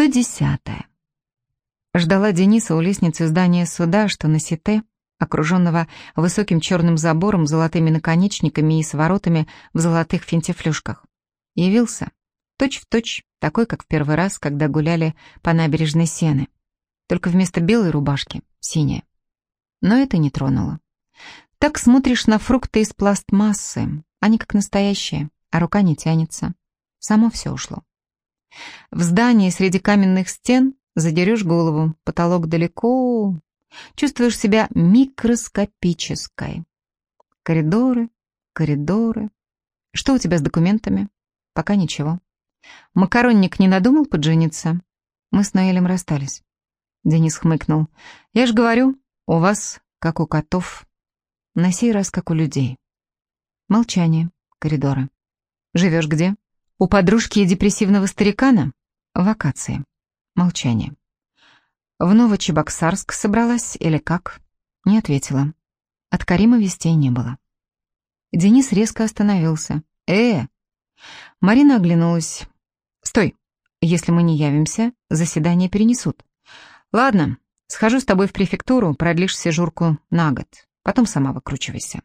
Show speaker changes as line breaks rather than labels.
110. Ждала Дениса у лестницы здания суда, что на Сите, окруженного высоким черным забором, золотыми наконечниками и с воротами в золотых финтифлюшках. Явился, точь-в-точь, такой, как в первый раз, когда гуляли по набережной Сены. Только вместо белой рубашки — синяя. Но это не тронуло. Так смотришь на фрукты из пластмассы, они как настоящие, а рука не тянется. Само все ушло. В здании среди каменных стен задерешь голову, потолок далеко, чувствуешь себя микроскопической. Коридоры, коридоры. Что у тебя с документами? Пока ничего. Макаронник не надумал поджениться? Мы с Ноэлем расстались. Денис хмыкнул. Я ж говорю, у вас, как у котов. На сей раз, как у людей. Молчание, коридоры. Живешь где? У подружки депрессивного старикана? Вакации. Молчание. В Новочебоксарск собралась или как? Не ответила. От Карима вестей не было. Денис резко остановился. «Э!» Марина оглянулась. «Стой! Если мы не явимся, заседание перенесут. Ладно, схожу с тобой в префектуру, продлишь сижурку на год. Потом сама выкручивайся».